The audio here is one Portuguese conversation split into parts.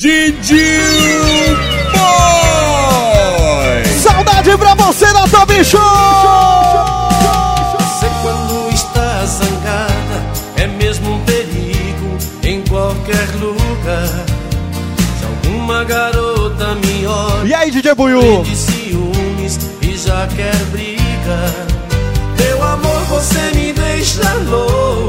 Didi Boy! Saudade pra você da Top Show! Você quando está zangada é mesmo um perigo em qualquer lugar. Se alguma garota me olha E aí, DJ Buiu? de ciúmes e já quer briga. Meu amor, você me deixa louco.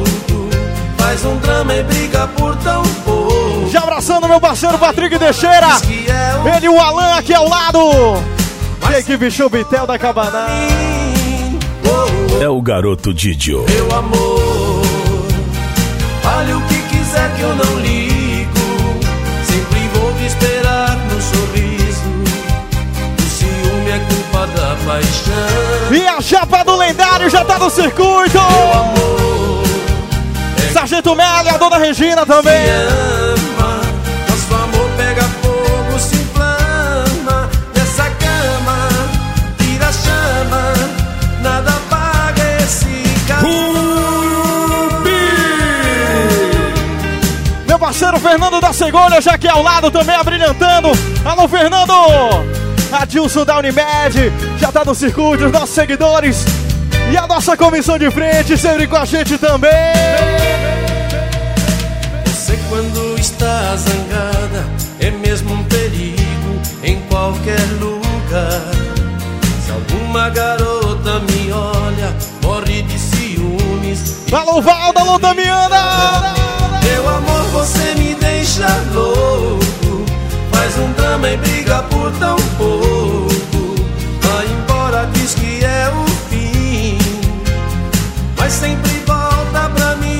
Faz um drama e briga por tão pouco. Já abraçando meu parceiro Patrick Teixeira. É o Ele e o Alan aqui ao lado. Mas- Que equipe show Bitel da Cabaná. fim. Oh, oh. É o garoto Didio. Meu amor, fale o que quiser que eu não ligo. Sempre vou te esperar no sorriso. O ciúme é culpa da paixão. E a chapa do lendário já tá no circuito. Meu amor, Sargento Melo e a dona Regina também. me ama. Nosso amor pega fogo, se inflama. Nessa cama, tira a chama. Nada apaga esse calor. Meu parceiro Fernando da Segolha já aqui ao lado também abrilhantando. Alô, Fernando! Adilson da Unimed já tá no circuito, os nossos seguidores. E a nossa comissão de frente sempre com a gente também. Está zangada é mesmo um perigo em qualquer lugar. Se alguma garota me olha, morre de ciúmes. Alô, Valda, alô, Damiana! Meu amor, você me deixa louco. Faz um drama e briga por tão pouco. Vai embora, diz que é o fim. Mas sempre volta pra mim.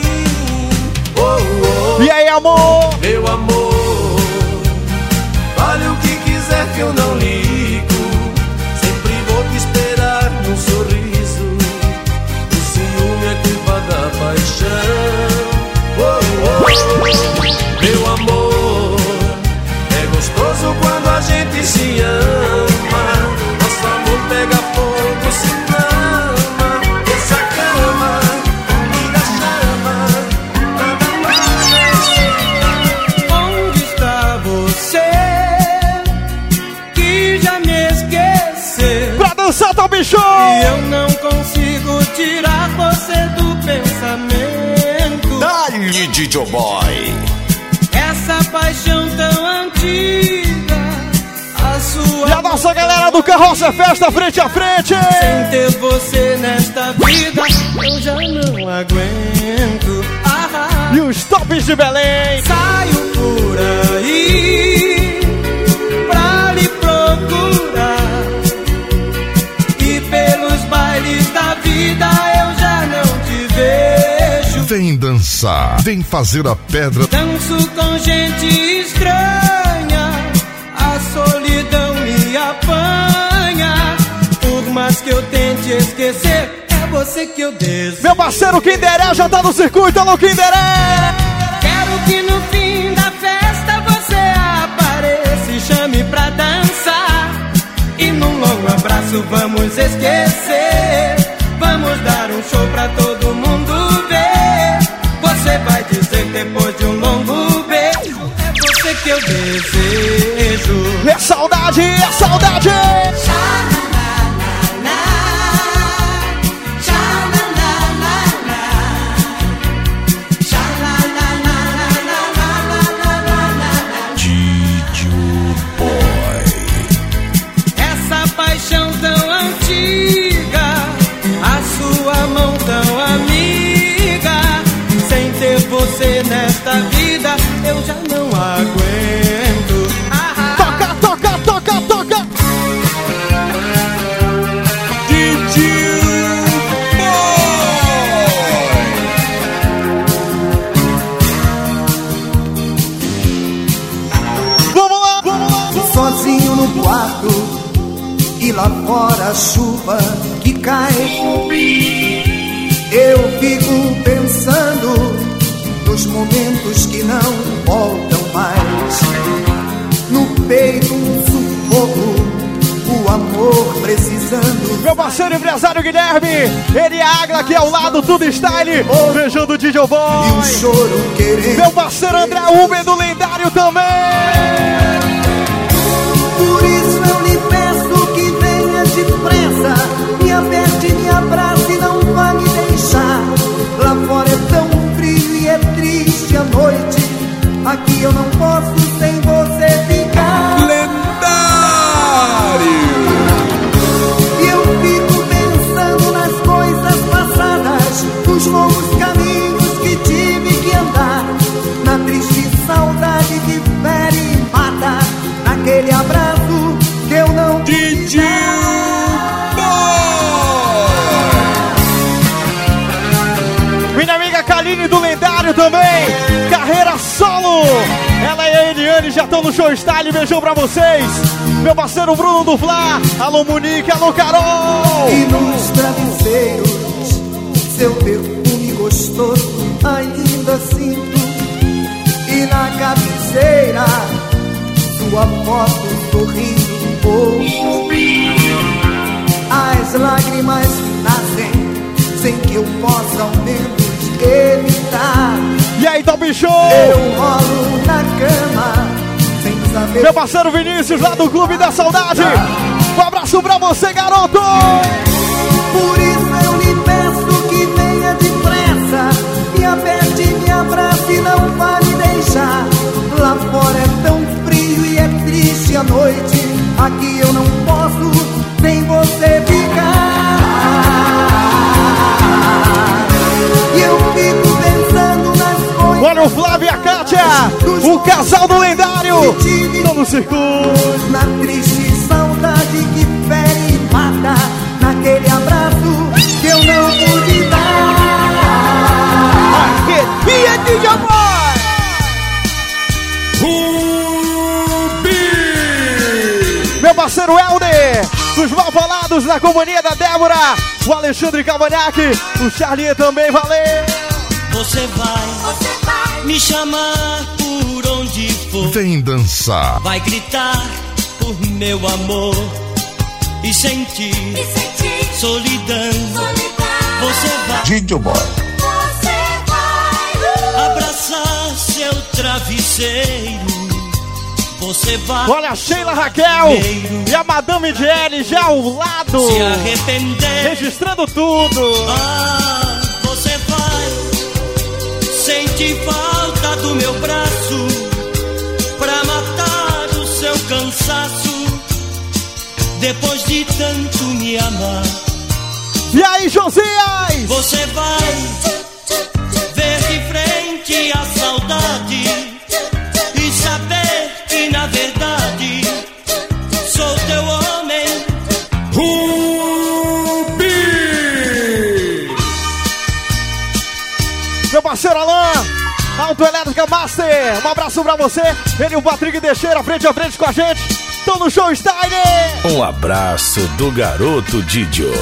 Oh, oh. E aí, amor, Dali, Didio Boy! Essa paixão tão antiga, a sua. E a nossa galera do Carroça Festa frente a frente! Sem ter você nesta vida, eu já não aguento. Ah, E os tops de Belém! saio por aí Vem fazer a pedra. Danço com gente estranha, a solidão me apanha. Por mais que eu tente esquecer, é você que eu desejo. Meu parceiro Kinderé já tá no circuito, alô Kinderé! Quero que no fim da festa você apareça e chame pra dançar. E num longo abraço vamos esquecer. Dizer depois aqui ao lado, tudo style, beijando o DJ Boy. Meu parceiro André Uber do lendário também. Por isso eu lhe peço que venha depressa. Me aperte, me abrace, não vá me deixar. Lá fora é tão frio e é triste a noite. Aqui eu não posso No show style, beijão pra vocês. Meu parceiro Bruno do Fla, alô Monique, alô Carol. E nos travesseiros, seu perfume gostoso ainda sinto. E na cabeceira, sua foto sorrindo um pouco. As lágrimas nascem sem que eu possa ao menos evitar. E aí, Top Show. Eu rolo na cama. Meu parceiro Vinícius lá do Clube da Saudade. Um abraço pra você, garoto. Por isso eu lhe peço que venha depressa. Me aperte, me abrace, não vá me deixar. Lá fora é tão frio e é triste a noite. Aqui eu não posso sem você ficar. E eu fico pensando nas coisas. Olha o Flávio e a Kátia, o casal do lendário. No circuito. Na triste saudade que fere e mata Naquele abraço que eu não pude dar Arrepia, DJ Boy. Meu parceiro Helder, dos Malfalados, na companhia da Débora, o Alexandre Cavanhaque, o Charlie também, valeu! Você vai me chamar por onde for. Vem dançar. Vai gritar por meu amor e sentir solidão. Você vai DJ Boy. abraçar seu travesseiro. Você vai Olha a Sheila Raquel e a Madame Jelly já ao lado, se arrepender. registrando tudo. Ah, você vai sentir falta do meu braço depois de tanto me amar. E aí, Josias? Você vai ver de frente a saudade e saber que na verdade sou teu homem. Meu parceiro Alain, Autoelétrica Master, um abraço pra você. Ele e o Patrick Teixeira, frente a frente com a gente. Estão no show Steiner. Um abraço do garoto Didio.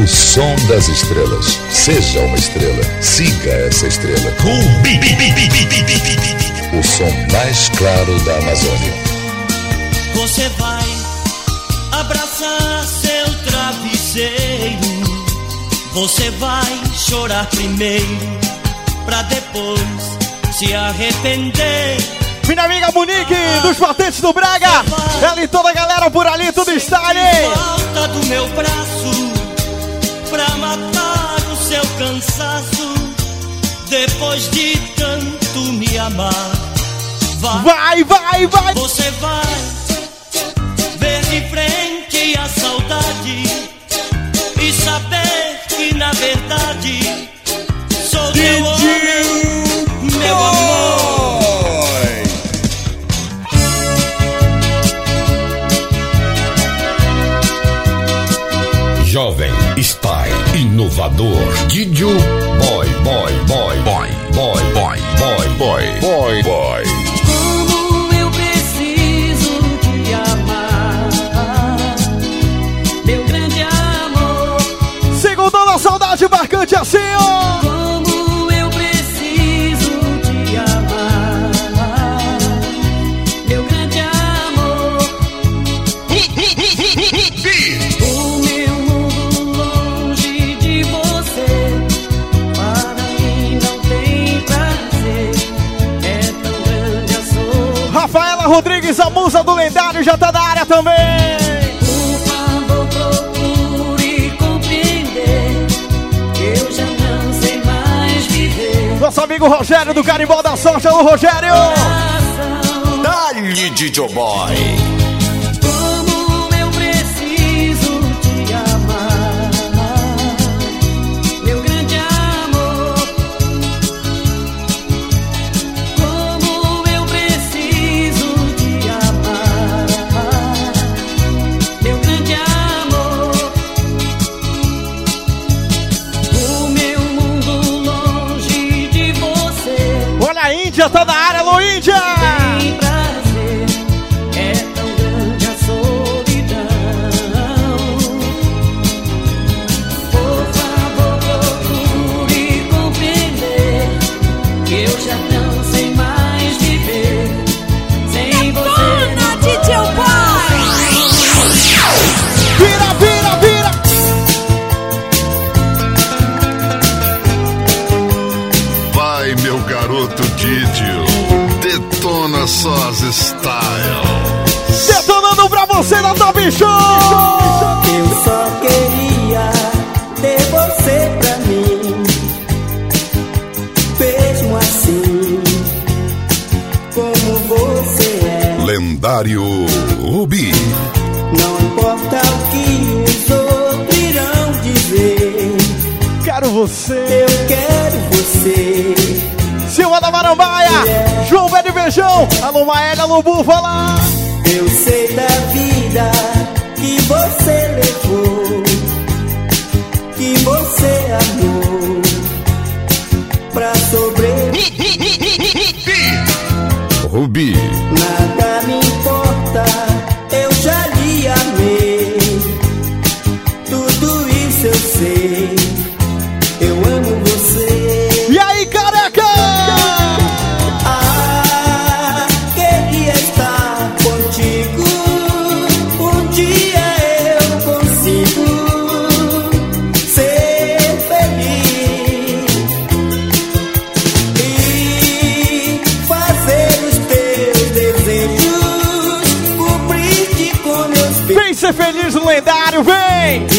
O som das estrelas. Seja uma estrela. Siga essa estrela. O som mais claro da Amazônia. Você vai abraçar seu travesseiro. Você vai chorar primeiro, pra depois se arrepender. Minha amiga Monique, dos patentes do Braga. Ela e toda a galera por ali, tudo Steiner. Falta do meu braço pra matar o seu cansaço. Depois de tanto me amar, vai. Vai, vai, vai. Você vai ver de frente a saudade e saber que na verdade sou teu inovador. Didio Boy, boy, boy, boy, boy, boy, boy, boy, boy, boy. Como eu preciso te amar, meu grande amor. Segundou na saudade marcante assim, ó. Rodrigues, a musa do lendário, já tá na área também. Por favor, procure compreender que eu já não sei mais viver. Nosso amigo Rogério do Carimbó da Sorte, alô Rogério! Dali, DJ Boy. Índia, tá na área, alô Índia! Show! Eu só queria ter você pra mim. Mesmo assim, como você é. Lendário Rubi. Não importa o que os outros irão dizer. Quero você! Eu quero você. Silva da Marambaia! João Velho Beijão! Alô Maélia, alô Búfala! Eu sei da vida você levou, que você amou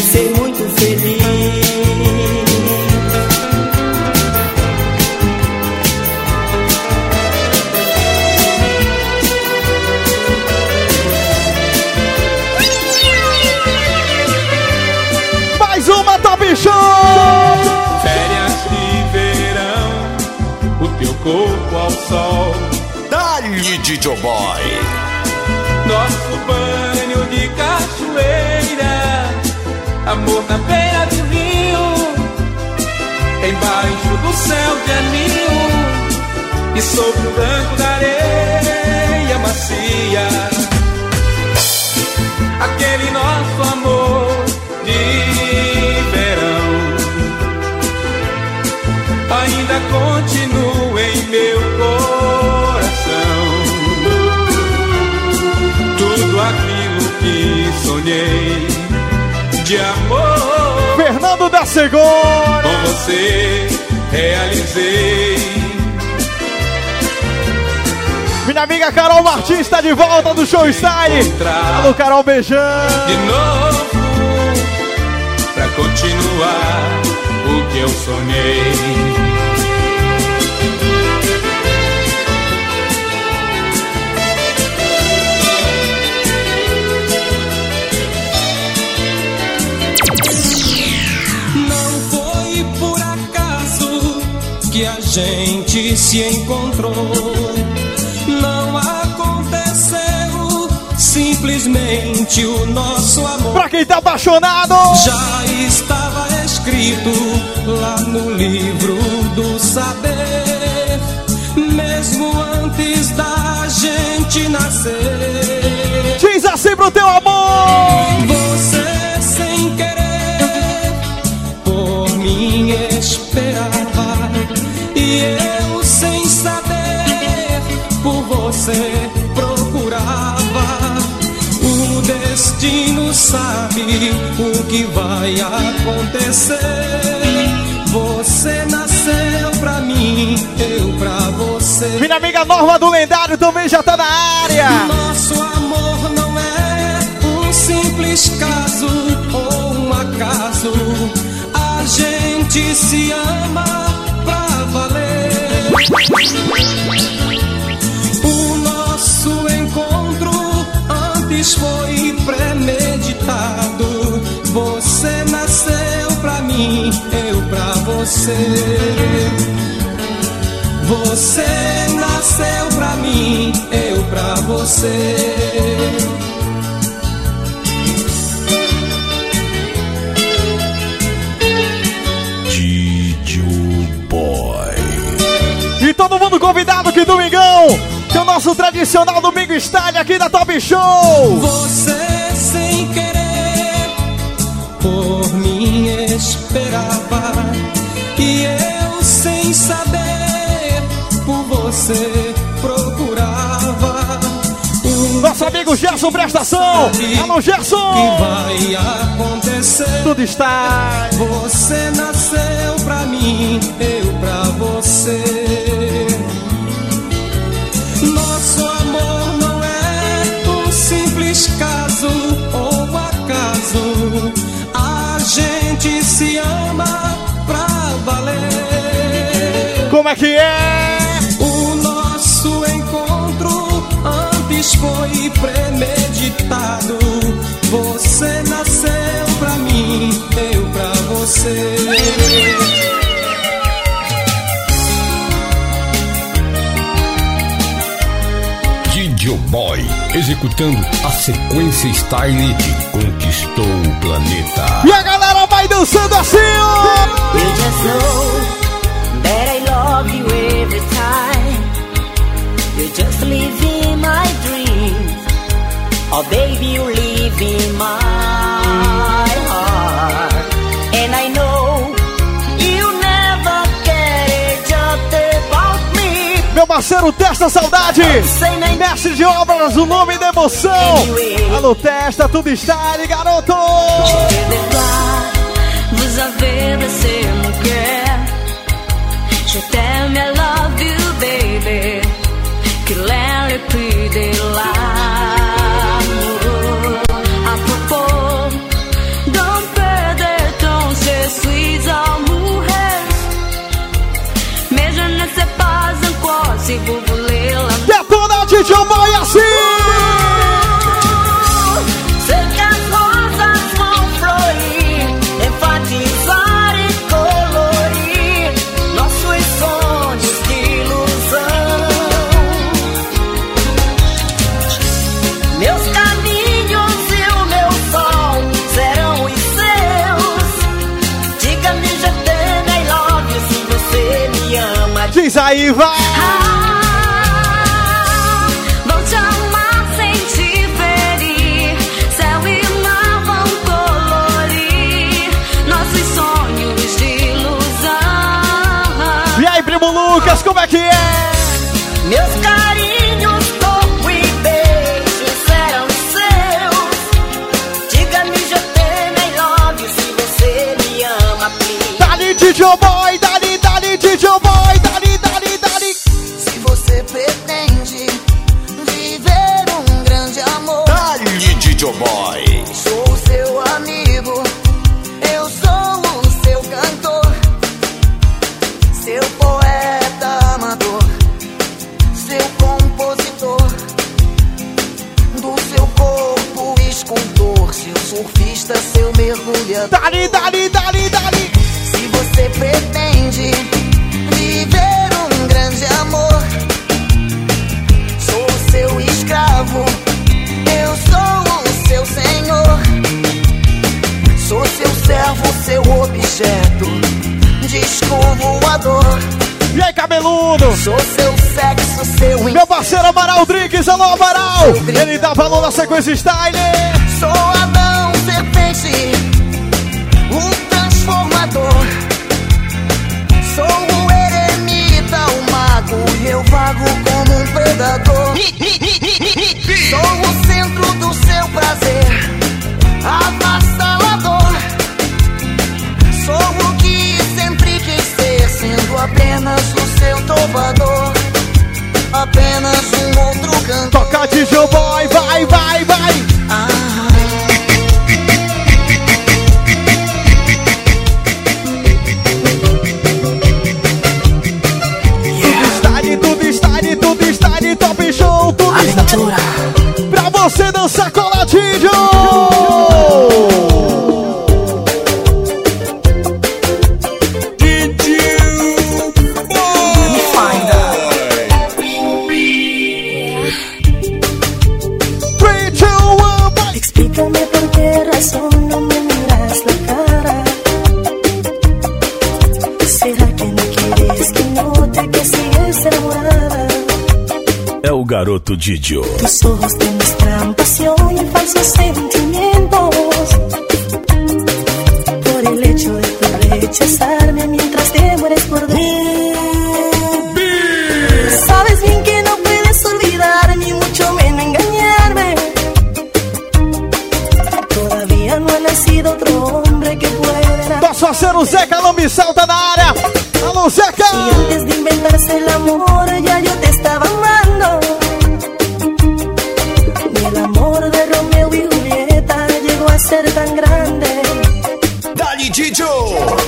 vem! e ser muito feliz. Mais uma Top Show! Férias de verão, o teu corpo ao sol, Dali, DJ Boy. nosso banho amor na beira do rio, embaixo do céu de anil e sobre o branco da areia macia. Aquele nosso amor de verão ainda continua de amor Fernando da Segunda! com você realizei. Minha amiga Carol Martins está de volta do Show Style! Alô, Carol, beijão! de novo pra continuar o que eu sonhei. Gente se encontrou. Não aconteceu simplesmente o nosso amor. Pra quem tá apaixonado! Já estava escrito lá no livro do saber, mesmo antes da gente nascer. Diz assim pro teu amor! Sabe o que vai acontecer. Você nasceu pra mim, eu pra você. minha amiga Norma do Lendário também já tá na área. Nosso amor não é um simples caso ou um acaso. A gente se ama pra valer. O nosso encontro antes foi premeditado. Você nasceu pra mim, eu pra você. Você nasceu pra mim, eu pra você. E todo mundo convidado que domingão, que é o nosso tradicional Domingo Style aqui da Top Show. Você sem querer por mim esperava e eu sem saber por você procurava. O Nosso amigo Gerson Prestação. Alô, Gerson. que vai acontecer? Tudo está. Você nasceu pra mim, eu pra você. Simples caso ou acaso. A gente se ama pra valer. Como é que é? O nosso encontro antes foi premeditado. Você nasceu pra mim, eu pra você. Boy. Executando a sequência style que conquistou o planeta. E a galera vai dançando assim, ó. You just know that I love you every time. You just live in my dreams. Oh, baby, you live in parceiro Testa Saudade. Mestre de obras, o nome da emoção. Alô, Testa, tudo está aí, garoto. Je t'aime, aí, vai. Garoto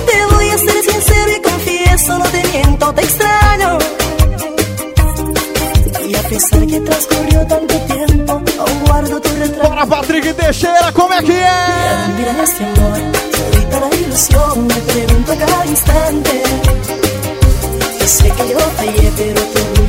Te voy a ser sincero y confieso, no te miento, te extraño. Y a pesar que transcurrió tanto tiempo, aún guardo tu retrato. Bora, Patrick Teixeira, como é que é? Mira este amor, soy toda ilusión, me pregunto a cada instante. Yo sé que yo fallé, pero tu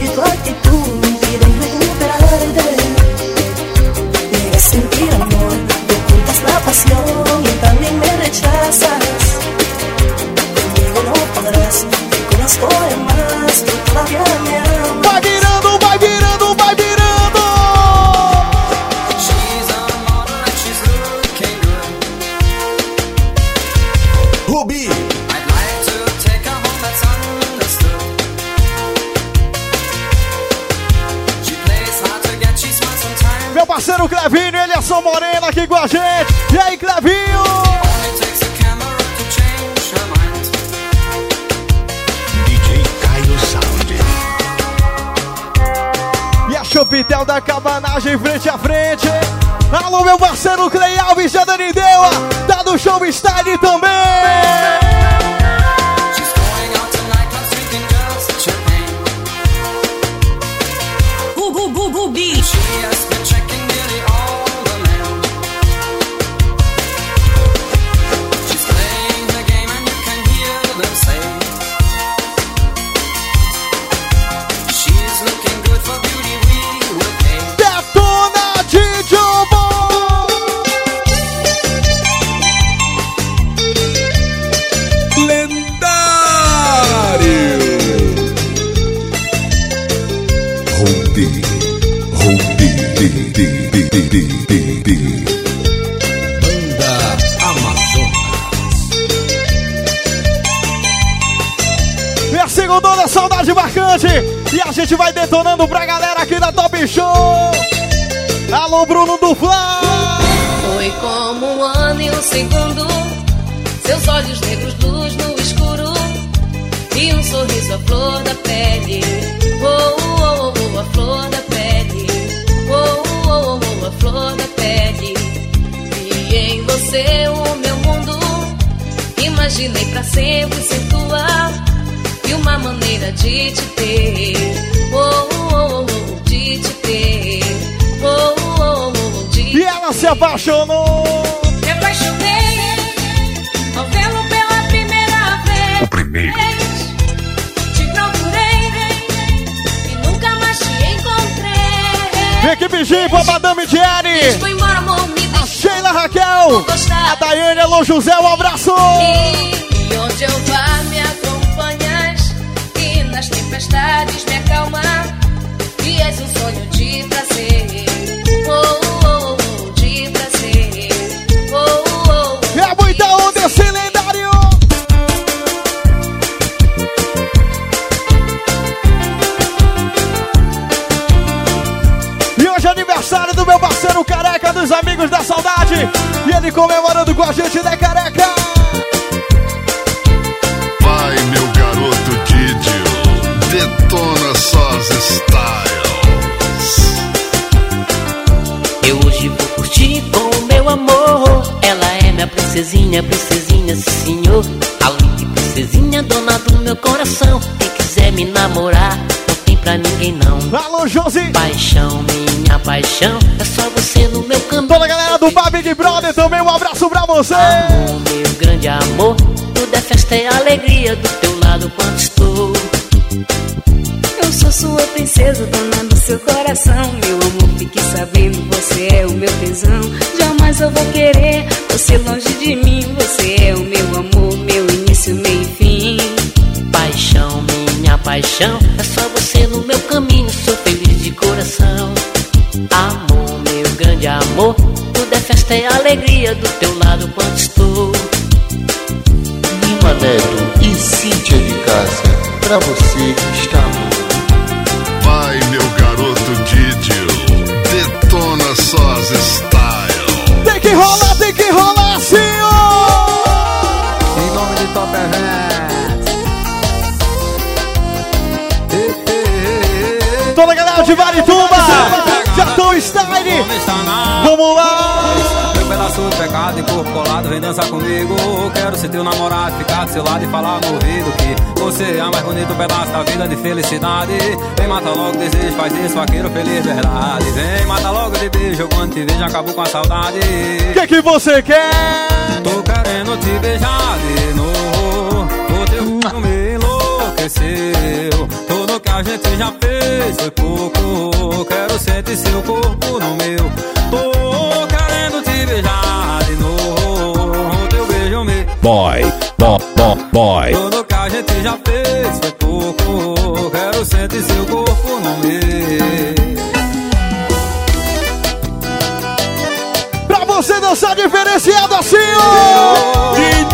Cabanagem frente a frente. Alô, meu parceiro Clay Alves, já Danideua. Tá no show Style também. E a. E gente vai detonando pra galera aqui da Top Show. Alô, Bruno do Fla. Foi como um ano e um segundo. Seus olhos negros, luz no escuro. E um sorriso à flor da pele. Oh, oh, oh, Imaginei pra sempre ser tua. E uma maneira de te ter. Oh, oh, oh, oh, de te ter. Oh, oh, oh, de E ela se apaixonou. me apaixonei ao vê-lo pela primeira vez. O primeiro. Te procurei e nunca mais te encontrei. Equipe Gipa, Madame Jerry. Foi embora, amor, me deixou Sheila Raquel. A Daiane, alô José, um abraço. E onde eu vá me acompanhas E nas tempestades me acalma E és um sonho de prazer Oh, oh, oh, de prazer Oh, oh, oh É muita onda esse lendário. E hoje é aniversário do meu parceiro careca dos amigos da saudade. E ele comemorando com a gente, né, careca? Detona Sós Styles. Eu hoje vou curtir com o meu amor. Ela é minha princesinha, princesinha, sim, senhor. Além de princesinha, dona do meu coração. Quem quiser me namorar, não tem pra ninguém não. Alô, Josi! Paixão, minha paixão, é só você no meu caminho. Toda a galera do Bar Big Brother também, um abraço pra você! Amor, meu grande amor, tudo é festa e alegria do teu lado quando estou. Sua princesa, dona do seu coração. Meu amor, fique sabendo, você é o meu tesão. Jamais eu vou querer você longe de mim. Você é o meu amor, meu início, meio e fim. Paixão, minha paixão, é só você no meu caminho. Sou feliz de coração. Amor, meu grande amor, tudo é festa e alegria do teu lado quando estou. Lima Neto e Cíntia de Cássia, pra você está de Varituba! Já tô style! Vamos lá! Meu pedaço de pecado e corpo colado, vem dançar comigo. Quero ser teu namorado, ficar do seu lado e falar no ouvido que você é mais bonito pedaço da vida de felicidade. Vem mata logo desejo, faz isso, vaqueiro feliz, verdade. Vem mata logo de beijo, quando te vejo acabou com a saudade. O que, que você quer? Tô querendo te beijar de novo. O teu me enlouqueceu. Que a gente já fez foi pouco. Quero sentir seu corpo no meu. Tô querendo te beijar de novo. Teu beijo me. Boy, boy, boy, boy. Tudo que a gente já fez foi pouco. Quero sentir seu corpo no meu. Pra você dançar diferenciado assim, ó! Onde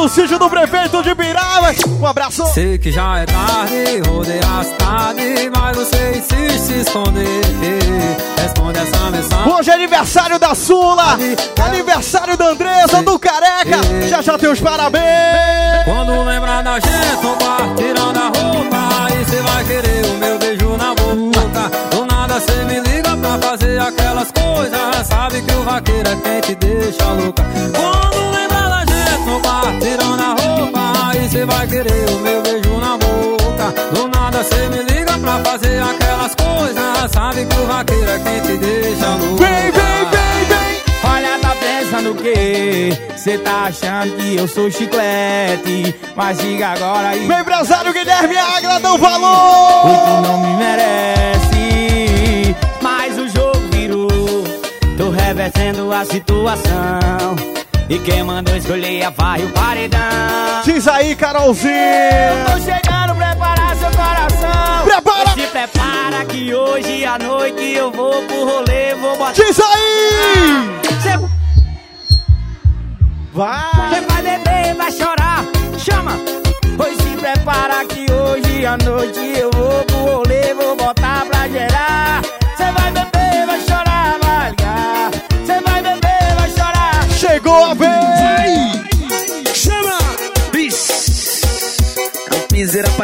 Do sítio do prefeito de Pirava. Um abraço. Sei que já é tarde, rodei a cidade, mas você insiste em se esconder. Responde essa mensagem. Hoje é aniversário da Sula, aniversário da Andresa, do Careca. Já já tem os parabéns. Quando lembrar da gente no bar, tirando a roupa, aí cê vai querer o meu beijo na boca. Do nada cê me liga pra fazer aquelas coisas. Sabe que o vaqueiro é quem te deixa louca. Quando lembrar no bar, tirando a roupa, aí cê vai querer o meu beijo na boca. Do nada cê me liga pra fazer aquelas coisas. Sabe que o vaqueiro é quem te deixa louca. Vem, vem, vem, vem. Olha, tá pensando o quê? Cê tá achando que eu sou chiclete Mas diga agora aí Meu empresário Guilherme Agra, dá um valor. Tu não me merece Mas o jogo virou Tô revertendo a situação E quem mandou escolher a vai o paredão Diz aí, Carolzinha. Eu tô chegando, preparar seu coração Prepara. Se prepara que hoje à noite eu vou pro rolê Vou botar Diz aí. Cê Vai. Quem vai beber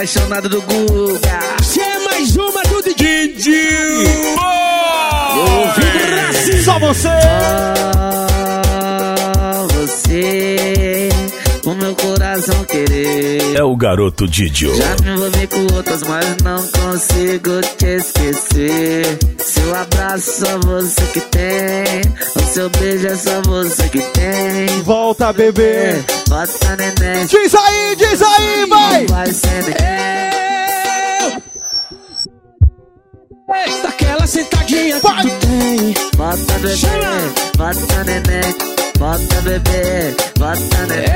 apaixonado do Guga. Cê é mais uma do Didi. Só você. Só você, o meu coração querer. É o garoto Didio. Já me envolvi com outras, mas não consigo te esquecer. Seu abraço só você que tem. O seu beijo é só você que tem. Volta, bebê. Bota neném. Diz aí, diz aí, vai. Não vai ser neném. Daquela sentadinha que tu tem. Bota bebê, bota neném. Bota bebê, bota neném.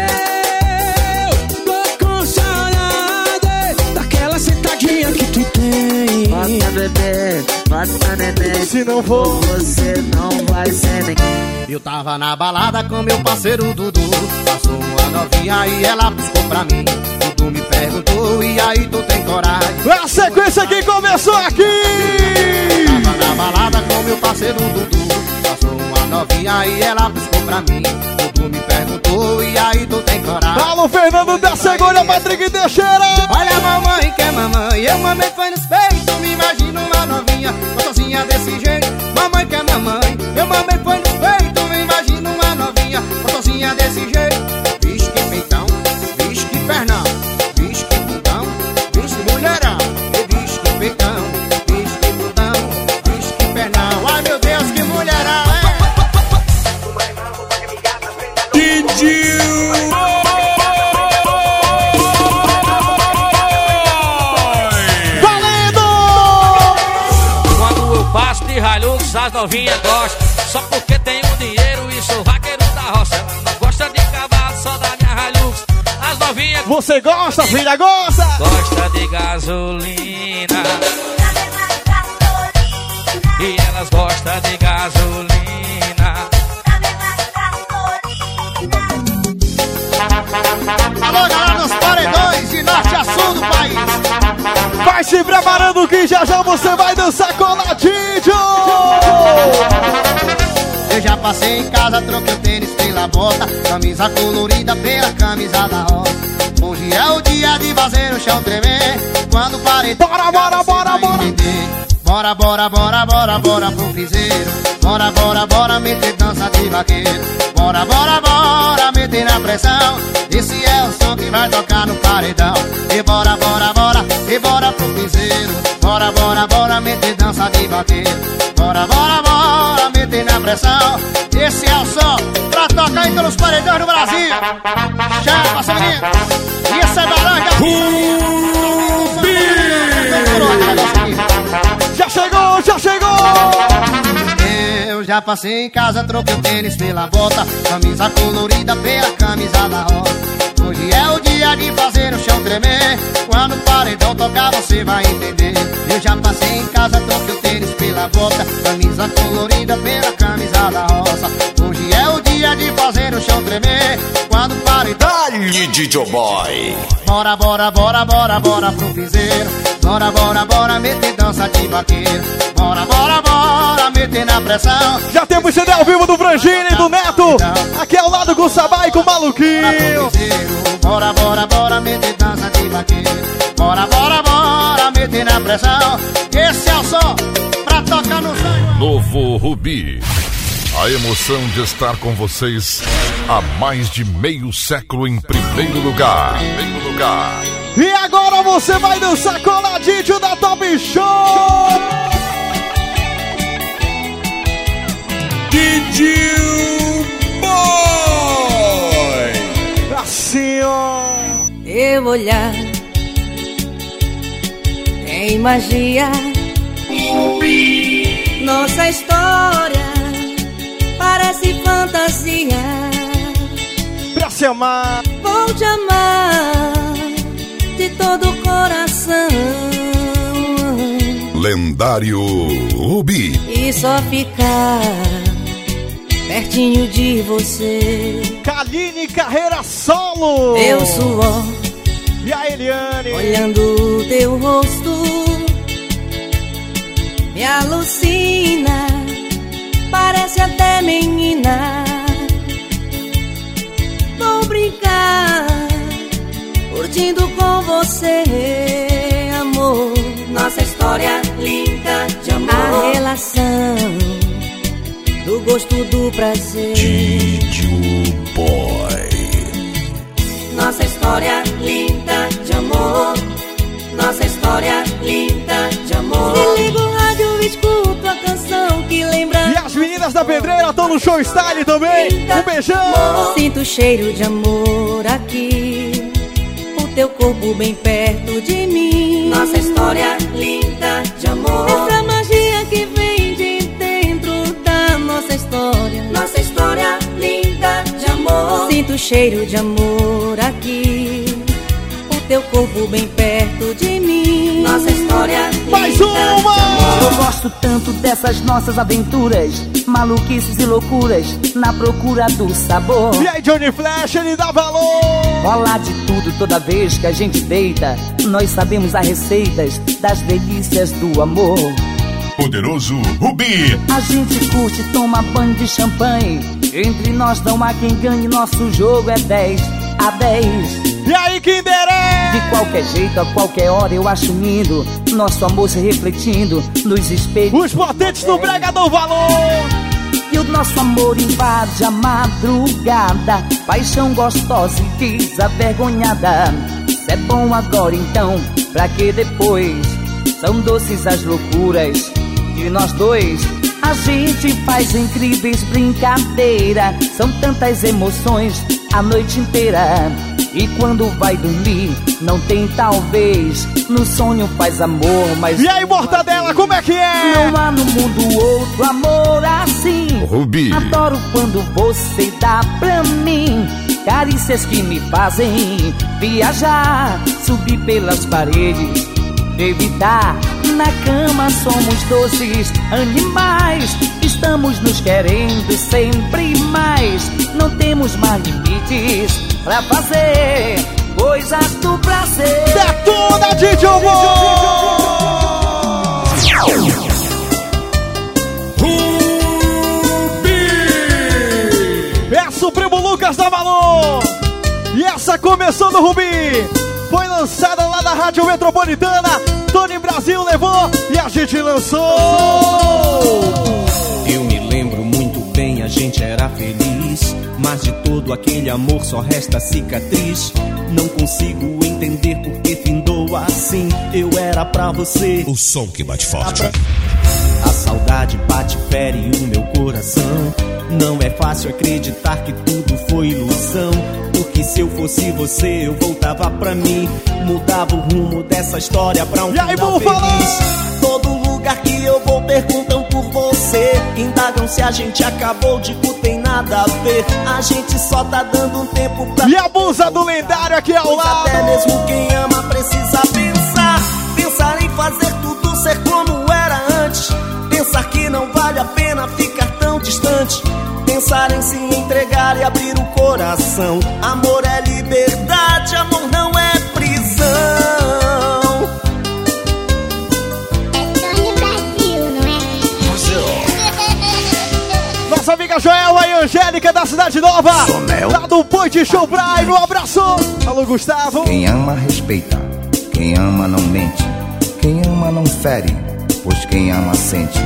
Com saudade daquela sentadinha que tu tem. Bota bebê, bota neném. Se não for, você não vai ser ninguém. Eu tava na balada com meu parceiro Dudu Passou uma novinha e ela buscou pra mim Dudu me perguntou, e aí tu tem coragem? a sequência que começou aqui. Tava na balada com meu parceiro Dudu Passou uma novinha e ela piscou pra mim. Tudo me perguntou e aí tu tem coragem. Alô, Fernando da Segunda, Patrick Teixeira. Olha a mamãe que é mamãe, eu mamãe foi nos peitos. Me imagino uma novinha, gostosinha desse jeito. Mamãe que é mamãe, eu mamãe foi Novinhas gostam. Só porque tenho dinheiro e sou vaqueiro da roça. Ela não gosta de cavalo, só da minha Hilux. As novinhas Você gosta, filha, gosta? gosta de gasolina. E elas gostam de gasolina. Alô, galera dos paredões de norte a sul do país. Vai se preparando que já já você vai dançar coladinho. Passei em casa, troquei o tênis pela bota. Camisa colorida pela camisa da roça. Hoje é o dia de fazer o chão tremer. Quando parei Bora, bora, bora, bora. Bora, bora, bora, bora, bora pro piseiro Bora, bora, bora, meter dança de vaqueiro. Bora, bora, bora, meter na pressão. Esse é o som que vai tocar no paredão. E bora, bora, bora, e bora pro piseiro Bora, bora, bora, meter dança de vaqueiro. Bora, bora, bora, na pressão Esse é o som. Pra tocar em todos os paredões do Brasil. Chama, passa menino E esse é laranja Já chegou, já chegou. Eu já passei em casa, troquei o tênis pela bota. Camisa colorida pela camisa da roça Hoje é o dia de fazer o chão tremer. Quando o paredão tocar você vai entender. Eu já passei em casa, troquei o tênis pela bota. Camisa colorida fazer o chão tremer Quando paredão Dali, DJ Boy. Bora, bora, bora, bora, bora pro piseiro Bora, bora, bora, meter dança de vaqueiro Bora, bora, bora, meter na pressão Já temos CD ao vivo do Frangini e do Neto. Aqui ao lado com o Sabá e com o Maluquinho. Bora, bora, bora, meter dança de vaqueiro Bora, bora, bora, meter na pressão Esse é o som pra tocar no sonho Novo Rubi. A emoção de estar com vocês há mais de meio século em primeiro lugar. Primeiro lugar. E agora você vai dançar coladinho da Top Show. DJ Boy. Assim, ó. Teu olhar tem magia. Nossa história parece fantasia. Pra se amar. Vou te amar de todo o coração Lendário Rubi. e só ficar pertinho de você. Kaline Carreira Solo. Teu suor E a Eliane. olhando teu rosto me alucina, parece até menina. Vou brincar, curtindo com você, amor. Nossa história linda de amor. A relação do gosto do prazer. DJ Boy. Nossa história linda de amor. Nossa história linda de amor. Meninas da pedreira estão no show style também. Um beijão. Sinto o cheiro de amor aqui. O teu corpo bem perto de mim. Nossa história linda de amor. Essa magia que vem de dentro da nossa história. Nossa história linda de amor. Sinto o cheiro de amor aqui. O teu corpo bem perto de mim. Nossa história Mais uma! Eu gosto tanto dessas nossas aventuras, maluquices e loucuras, na procura do sabor. E aí, Johnny Flash, ele dá valor. Rola de tudo toda vez que a gente deita. Nós sabemos as receitas das delícias do amor. poderoso Rubi. A gente curte, toma banho de champanhe. Entre nós não há quem ganhe, nosso jogo é 10 a 10. E aí, Kinderé? De qualquer jeito, a qualquer hora eu acho lindo. Nosso amor se refletindo nos espelhos. Os potentes do Brega do Valor. E o nosso amor invade a madrugada. Paixão gostosa e desavergonhada. Isso é bom agora então, pra que depois? São doces as loucuras de nós dois. A gente faz incríveis brincadeiras. São tantas emoções a noite inteira. E quando vai dormir, não tem talvez. No sonho faz amor, mas. E aí, mortadela, como é que é? Não há no mundo outro amor assim. Rubi. Adoro quando você dá pra mim. Carícias que me fazem viajar, subir pelas paredes, evitar. Na cama somos doces animais, estamos nos querendo sempre mais. Não temos mais limites pra fazer coisas do prazer. Detona, DJ É Supremo Lucas da Valor! E essa começou no Rubi! Foi lançada lá na Rádio Metropolitana, Tony Brasil levou e a gente lançou! Eu me lembro muito bem, a gente era feliz. Mas de todo aquele amor só resta cicatriz. Não consigo entender por que findou assim. Eu era pra você. O som que bate forte. A saudade bate, fere o meu coração. Não é fácil acreditar que tudo foi ilusão. Porque se eu fosse você, eu voltava pra mim. Mudava o rumo dessa história pra um E aí, final feliz. Todo lugar que eu vou perguntam por você. Indagam se a gente acabou, digo tem nada a ver. A gente só tá dando um tempo pra. E a musa do lendário aqui ao Pois lado! Até mesmo quem ama precisa pensar. Pensar em fazer tudo ser como era antes. Pensar que não vale a pena ficar tão distante. Pensar em se entregar e abrir o coração. Amor é liberdade, amor não é prisão. Nossa amiga Joelma e Angélica da Cidade Nova! Lá do Point Show Prime, um abraço! Alô, Gustavo! Quem ama, respeita. Quem ama, não mente. Quem ama, não fere. Pois quem ama, sente.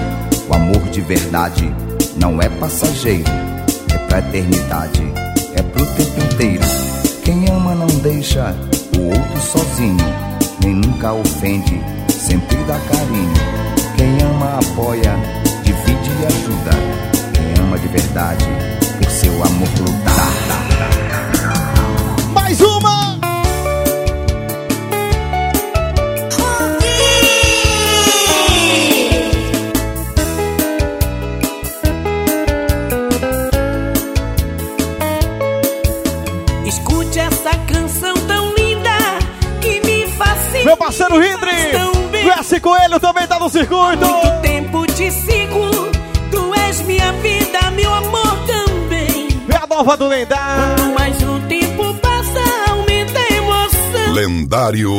O amor de verdade não é passageiro. É pra eternidade. É pro tempo inteiro. Quem ama, não deixa o outro sozinho. Nem nunca ofende. Sempre dá carinho. Quem ama, apoia. Divide e ajuda. Quem ama de verdade. Por seu amor lutar. Mais uma! Meu parceiro Hindri! O S Coelho também tá no circuito! Muito tempo te sigo, tu és minha vida, meu amor também. É a nova do lendário! Quanto mais o tempo passa, aumenta a emoção. Lendário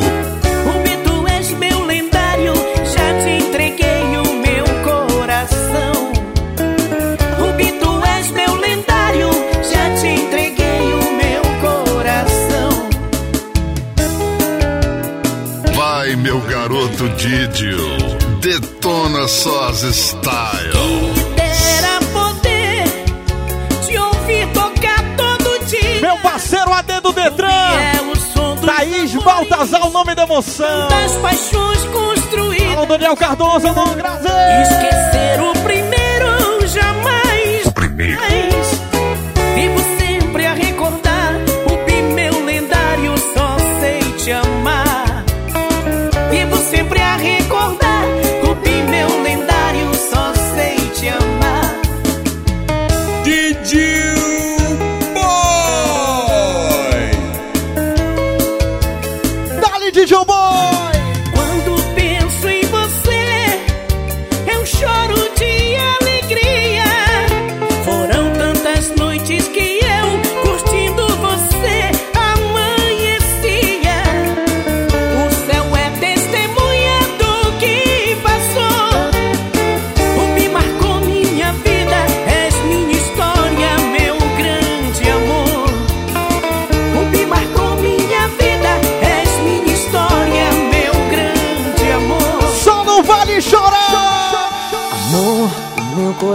garoto Didio. Detona só as style. Poder te ouvir tocar todo dia. Meu parceiro AD do Detran! É o som do Thaís Baltazar, o nome da emoção! das paixões construídas. Alô, Daniel Cardoso, alô, Grazi! Esquecer o primeiro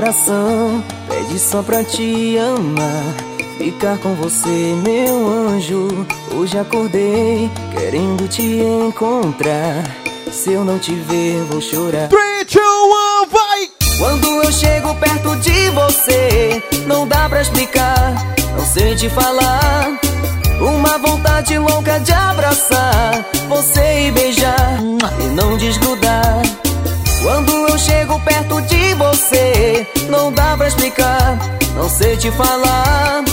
coração pede só pra te amar. Ficar com você, meu anjo. Hoje acordei querendo te encontrar. Se eu não te ver, vou chorar. 3, 2, 1, vai! Quando eu chego perto de você, não dá pra explicar, não sei te falar. Uma vontade louca de abraçar você e beijar e não desgrudar. Quando eu chego perto de você, não dá pra explicar, não sei te falar.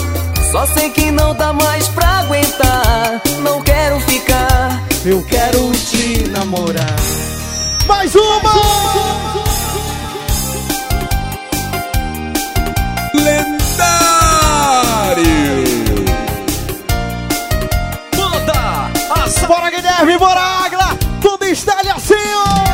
Só sei que não dá mais pra aguentar, não quero ficar, eu quero te namorar. Mais uma! Lendário! Manda! Assa. Bora, Guilherme, bora, Águila! Tudo está ali assim, ó!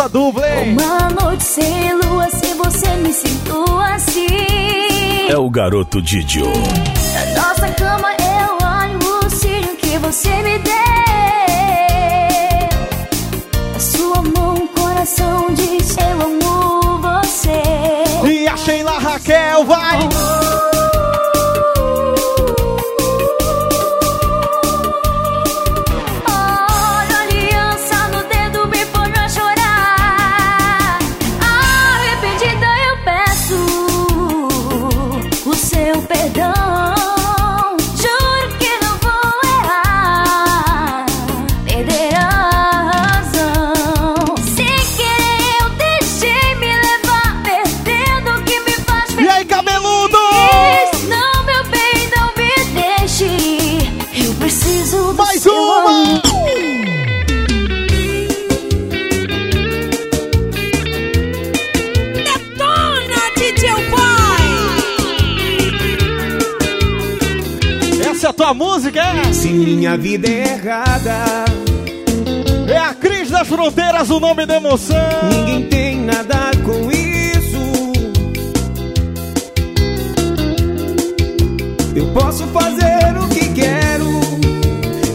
Essa dupla, hein? Uma noite sem lua, sem você me sinto assim. É o garoto Didio. Na nossa cama eu olho o cílio que você me deu. A sua mão, o coração diz eu amo você. E a Sheila Raquel, vai! Olha minha vida é errada, É a Cris das Fronteiras, o nome da emoção. ninguém tem nada com isso. Eu posso fazer o que quero,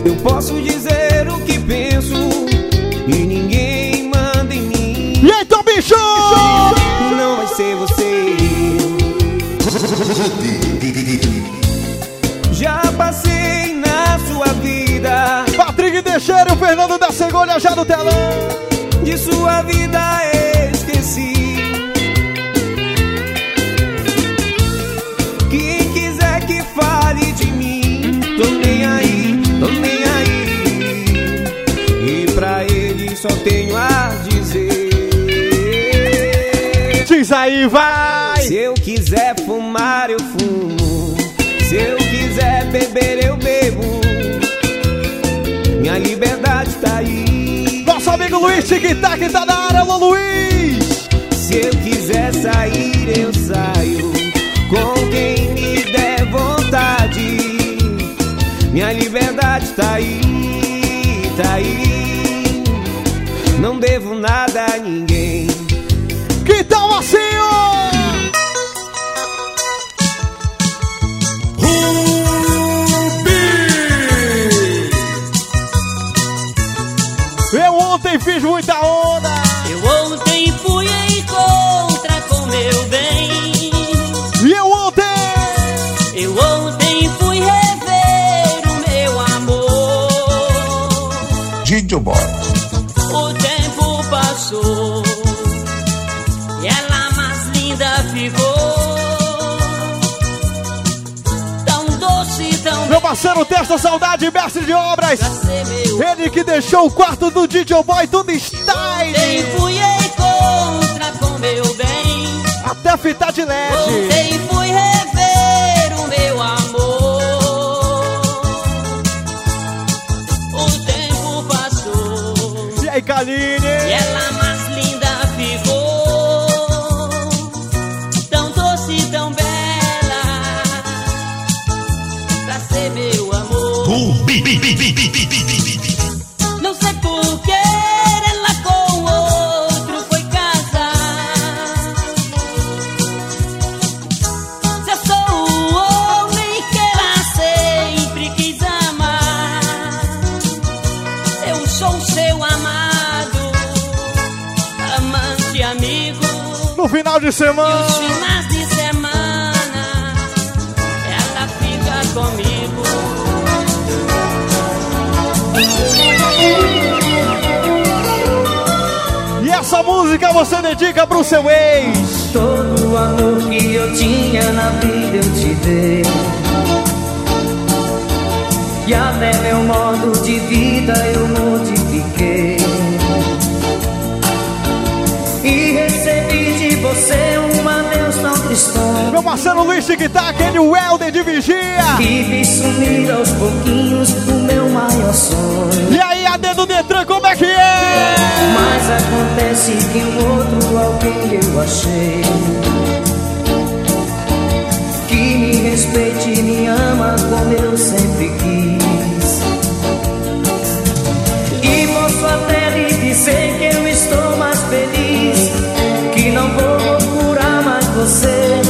eu posso dizer o que penso, e ninguém manda em mim. E aí, teu bicho? Não vai ser você. Segolha já no telão. De sua vida esqueci. Quem quiser que fale de mim, tô nem aí, tô nem aí. E pra ele só tenho a dizer. Diz aí, vai! Luiz Tic-Tac tá na Boy. O tempo passou e ela mais linda ficou. Tão doce, tão Meu parceiro Testa Saudade, mestre de obras. Ele que deixou o quarto do DJ Boy tudo Ontem style. fui em contra com meu bem. Até fita de LED. Ontem fui achei. Que me respeite e me ama como eu sempre quis. E posso até lhe dizer que eu estou mais feliz. Que não vou procurar mais você.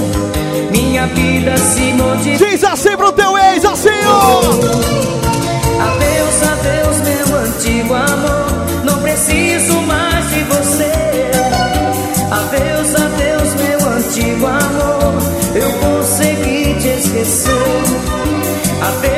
Minha vida se modificou Diz assim pro teu ex, assim. Adeus, a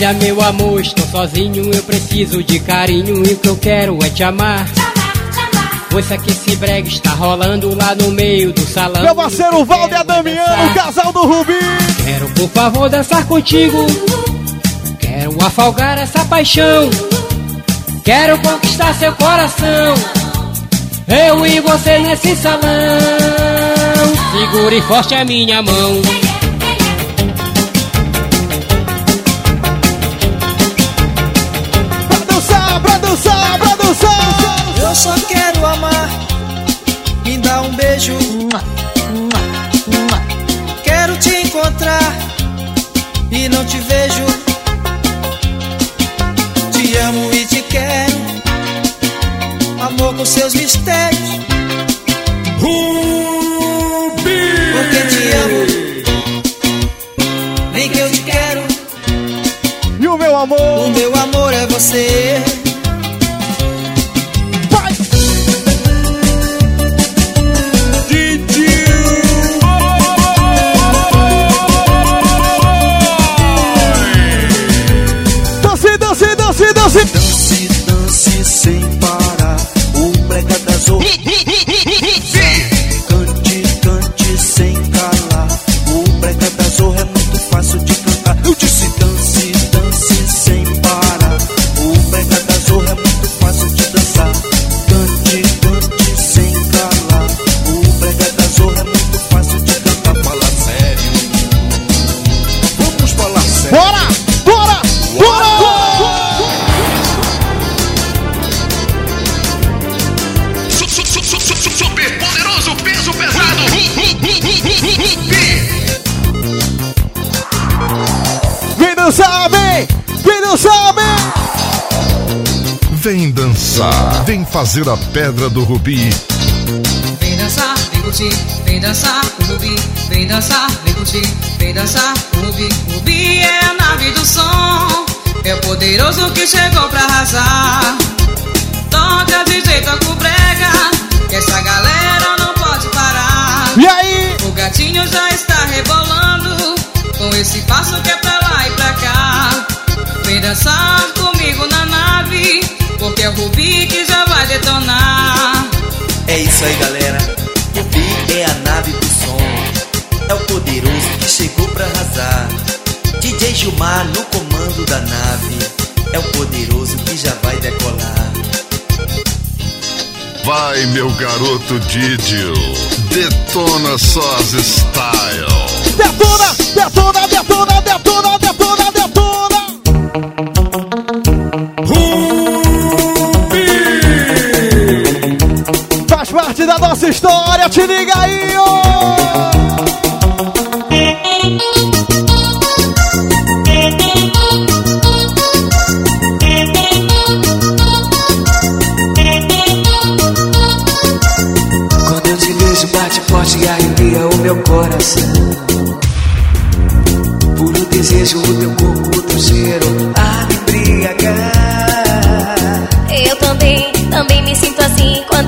Olha meu amor, estou sozinho, eu preciso de carinho e o que eu quero é te amar. Ouça que esse brega está rolando lá no meio do salão. Meu parceiro Valde Damiano, o casal do Rubi. Quero por favor dançar contigo. Quero afogar essa paixão. Quero conquistar seu coração. Eu e você nesse salão. Segure forte a minha mão. Com seus mistérios. Porque te amo, vem que eu te quero. E o meu amor? O meu amor é você. Fazer a pedra do Rubi. Vem dançar, vem curtir, vem dançar, Rubi. Vem dançar, vem curtir, vem dançar, Rubi. Rubi é a nave do som, é o poderoso que chegou pra arrasar. Toca DJ, toca o brega, que essa galera não pode parar. E aí? O gatinho já está rebolando, esse passo que é pra lá e pra cá. Vem dançar comigo na nave, porque é o Rubi que já vai detonar. É isso aí, galera. Rubi é a nave do som. É o poderoso que chegou pra arrasar. DJ Gilmar no comando da nave. É o poderoso que já vai decolar. Vai, meu garoto Didio. Detona suas style. Detona, detona, detona, detona, da nossa história, te liga aí, ô! Quando eu te vejo, bate forte e arrepia o meu coração. Puro desejo, o teu corpo, o teu cheiro a me.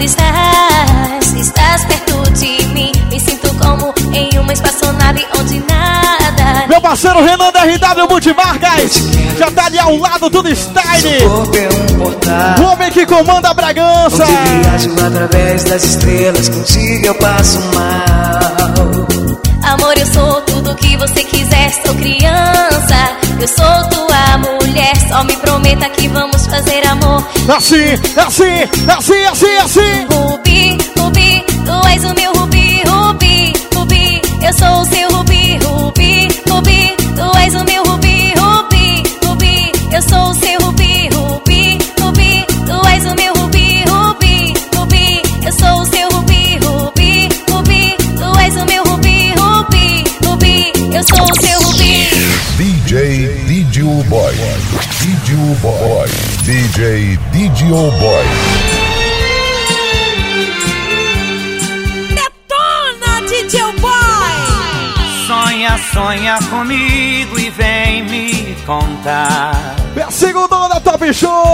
Quando estás, estás perto de mim. Me sinto como em uma espaçonave onde nada. Meu parceiro Renan da RW Multimarcas já tá ali ao lado do Style. Corpo é um portal. O homem que comanda Bragança. Onde viajo através das estrelas, contigo eu passo mal. Amor, eu sou tudo que você quiser, sou criança. Eu sou tua mulher, só me prometa que vamos fazer amor. Assim, assim, assim, assim, assim. Rubi, Rubi, tu és o meu Rubi, Rubi, Rubi. Eu sou o seu Didio Boy. DJ Didio Boy. Detona, DJ Boy! Sonha, sonha comigo e vem me contar. É a segunda da Top Show.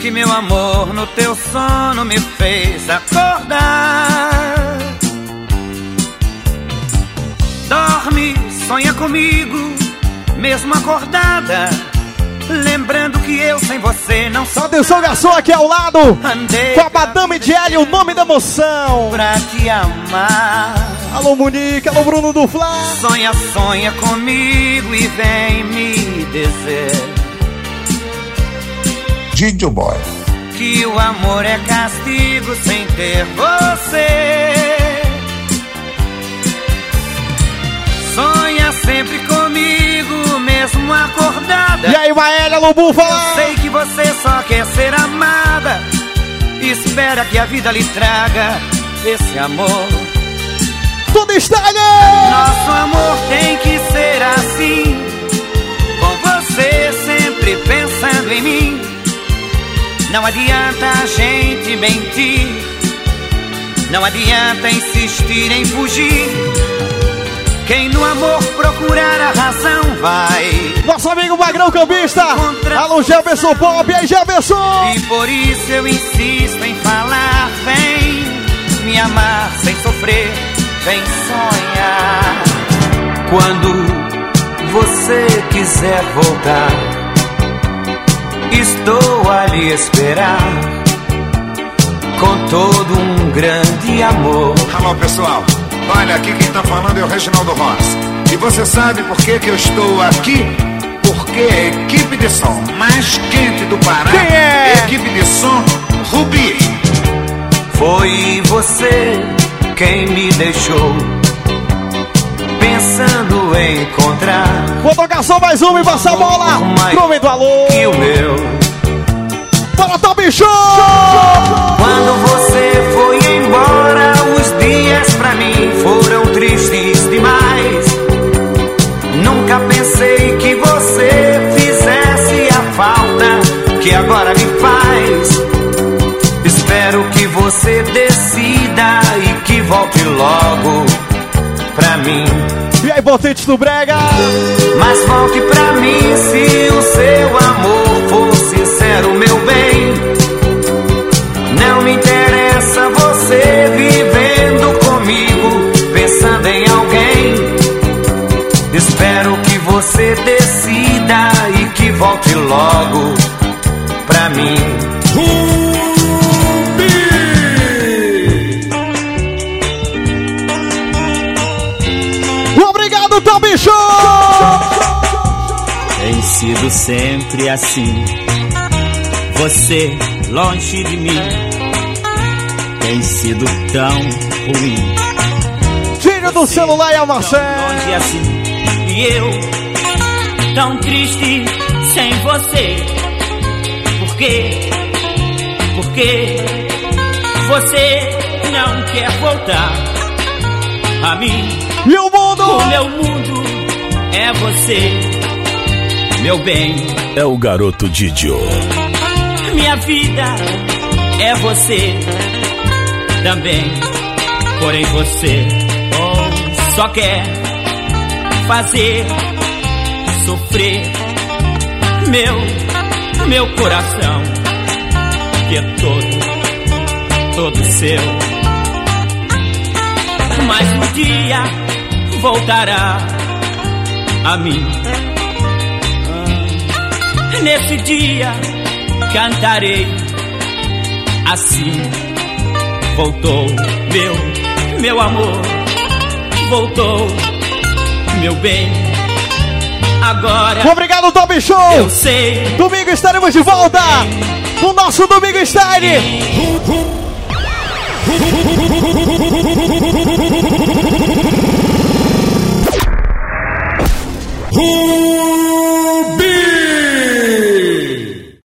Que meu amor no teu sono me fez acordar. Dorme, sonha comigo, mesmo acordada. Lembrando que eu sem você não sou. Atenção, garçom, aqui ao lado. Andei Com a Madame Jelly, o nome da emoção. pra te amar. Alô, Monique, alô, Bruno do Fla. Sonha, sonha comigo e vem me dizer Didio Boy. que o amor é castigo sem ter você. Sonha sempre comigo, mesmo acordada. E aí, Maélia, alô, Búfala. Sei que você só quer ser amada. Espera que a vida lhe traga esse amor. Tudo style. Nosso amor tem que ser assim. Com você sempre pensando em mim. Não adianta a gente mentir. Não adianta insistir em fugir. Quem no amor procurar a razão vai. Nosso amigo Magrão Cambista. Alô, Jefferson Pop. E aí, Jefferson. E por isso eu insisto em falar. Vem me amar sem sofrer. Vem sonhar. Quando você quiser voltar, estou a lhe esperar. Com todo um grande amor. Alô pessoal, olha aqui quem tá falando é o Reginaldo Ross. E você sabe por que, que eu estou aqui? Porque a equipe de som mais quente do Pará Quem é? equipe de som Rubi. Foi você quem me deixou pensando em encontrar Vou tocar só mais uma e passar a bola. Nome do alô. que o meu. Bora, Top Show. Quando você foi embora, os dias pra mim foram tristes demais. Nunca pensei que você fizesse a falta que agora me faz. Espero que você decida e que volte logo pra mim revoltantes do Brega. Mas volte pra mim se o seu amor for sincero, meu bem. Não me interessa você vivendo comigo, pensando em alguém. Espero que você decida e que volte logo pra mim. Uh! Sido sempre assim. Você longe de mim tem sido tão ruim. Tira do celular e almacém. Longe assim. E eu tão triste sem você. Por quê? Porque você não quer voltar a mim. E o mundo? O meu mundo é você, meu bem. É o garoto Didio. Minha vida é você também. Porém você oh, só quer fazer sofrer meu, meu coração que é todo, todo seu. Mas um dia voltará a mim. Nesse dia cantarei assim. Voltou meu, meu amor, voltou meu bem. Agora. Obrigado, Top Show! Eu sei. Domingo estaremos de volta! O nosso Domingo Style! Uh!